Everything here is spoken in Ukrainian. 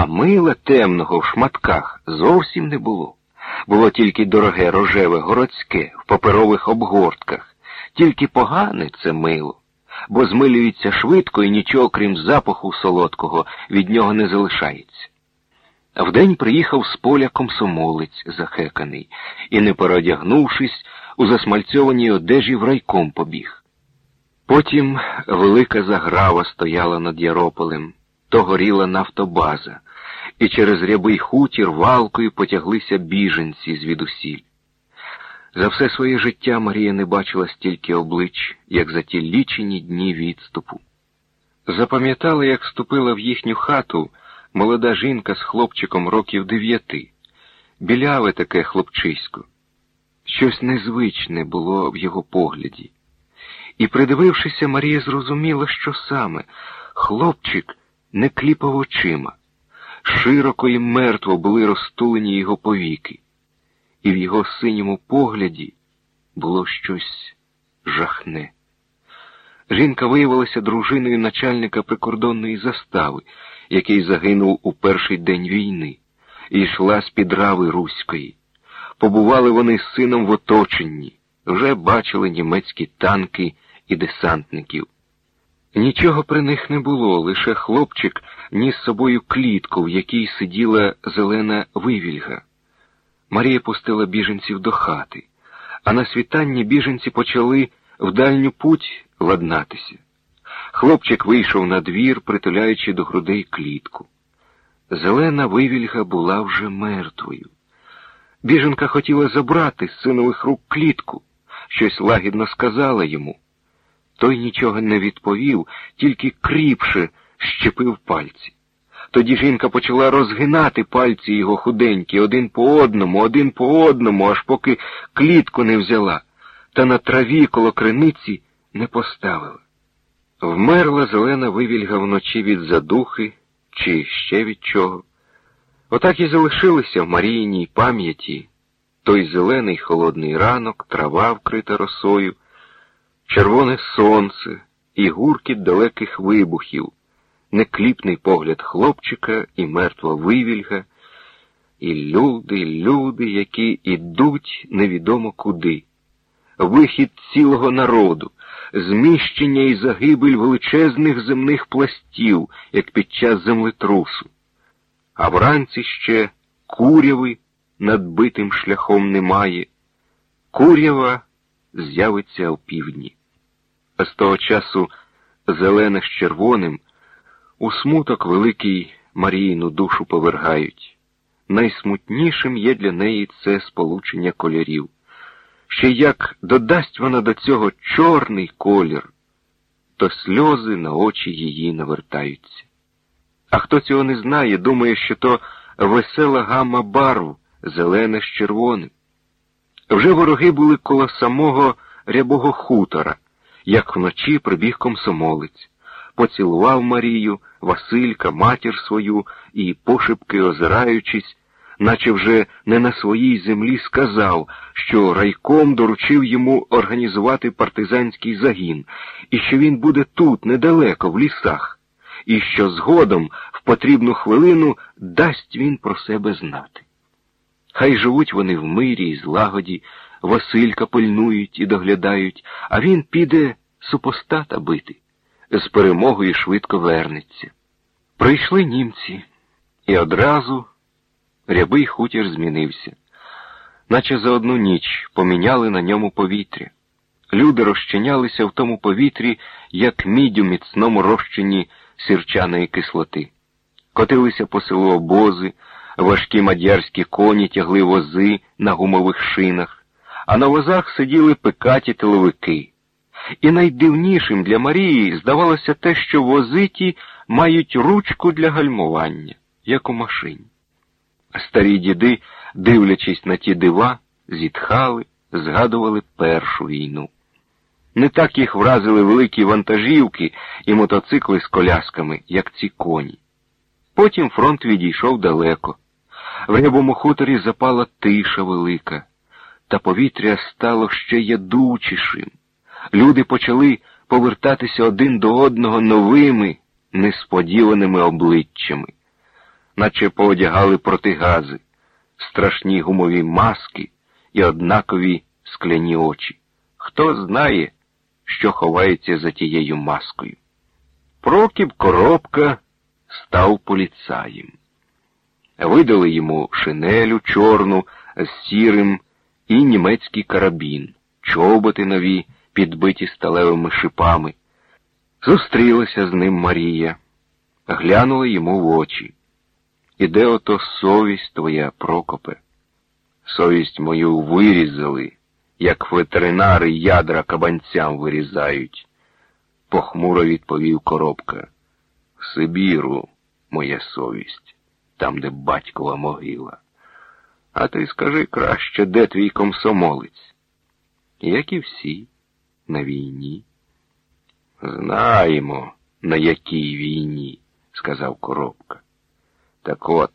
А мила темного в шматках зовсім не було. Було тільки дороге рожеве городське в паперових обгортках, тільки погане це мило, бо змилюється швидко і нічого, крім запаху солодкого, від нього не залишається. Вдень приїхав з поля комсомолець захеканий, і, не переодягнувшись, у засмальцьованій одежі в райком побіг. Потім велика заграва стояла над Ярополем, то горіла нафтобаза, і через рябий хутір валкою потяглися біженці звідусіль. За все своє життя Марія не бачила стільки облич, як за ті лічені дні відступу. Запам'ятала, як вступила в їхню хату молода жінка з хлопчиком років дев'яти, біляве таке хлопчисько. Щось незвичне було в його погляді. І, придивившися, Марія зрозуміла, що саме хлопчик не кліпав очима. Широко і мертво були розтулені його повіки, і в його синьому погляді було щось жахне. Жінка виявилася дружиною начальника прикордонної застави, який загинув у перший день війни, і йшла з під рави Руської. Побували вони з сином в оточенні, вже бачили німецькі танки і десантників. Нічого при них не було, лише хлопчик ніс собою клітку, в якій сиділа зелена вивільга. Марія пустила біженців до хати, а на світанні біженці почали в дальню путь ладнатися. Хлопчик вийшов на двір, притуляючи до грудей клітку. Зелена вивільга була вже мертвою. Біженка хотіла забрати з синових рук клітку, щось лагідно сказала йому. Той нічого не відповів, тільки кріпше щепив пальці. Тоді жінка почала розгинати пальці його худенькі один по одному, один по одному, аж поки клітку не взяла, та на траві коло криниці не поставила. Вмерла зелена вивільга вночі від задухи чи ще від чого. Отак і залишилися в Маріїній пам'яті той зелений холодний ранок, трава вкрита росою, червоне сонце і гуркіт далеких вибухів, некліпний погляд хлопчика і мертва вивільга, і люди, люди, які ідуть невідомо куди, вихід цілого народу, зміщення і загибель величезних земних пластів, як під час землетрусу. А вранці ще куряви над битим шляхом немає. Курява з'явиться опівдні. А з того часу зелене з червоним у смуток великий Маріїну душу повергають. Найсмутнішим є для неї це сполучення кольорів. Ще як додасть вона до цього чорний колір, то сльози на очі її навертаються. А хто цього не знає, думає, що то весела гамма барв, зелене з червоним. Вже вороги були коло самого рябого хутора, як вночі прибіг комсомолець, поцілував Марію, Василька, матір свою і, пошепки озираючись, наче вже не на своїй землі сказав, що райком доручив йому організувати партизанський загін, і що він буде тут, недалеко, в лісах, і що згодом, в потрібну хвилину, дасть він про себе знати. Хай живуть вони в мирі і злагоді, Василька пильнують і доглядають, а він піде супостата бити, з перемогою швидко вернеться. Прийшли німці, і одразу рябий хутір змінився, наче за одну ніч поміняли на ньому повітря. Люди розчинялися в тому повітрі, як мідь у міцному розчині сірчаної кислоти. Котилися по селу обози, важкі мадярські коні тягли вози на гумових шинах, а на возах сиділи пекаті тиловики. І найдивнішим для Марії здавалося те, що возиті мають ручку для гальмування, як у машині. Старі діди, дивлячись на ті дива, зітхали, згадували першу війну. Не так їх вразили великі вантажівки і мотоцикли з колясками, як ці коні. Потім фронт відійшов далеко. В рябому хуторі запала тиша велика, та повітря стало ще ядучішим. Люди почали повертатися один до одного новими, несподіваними обличчями. наче поодягали протигази, страшні гумові маски і однакові скляні очі. Хто знає, що ховається за тією маскою. Прокіп коробка став поліцаєм. Видали йому шинелю чорну з сірим і німецький карабін, чоботи нові, підбиті сталевими шипами. Зустрілася з ним Марія, глянула йому в очі. Іде ото совість твоя, Прокопе. Совість мою вирізали, як ветеринари ядра кабанцям вирізають, похмуро відповів коробка. В Сибіру, моя совість, там, де батькова могила. А ти скажи краще, де твій комсомолець? Як і всі, на війні. Знаємо, на якій війні, сказав коробка. Так от,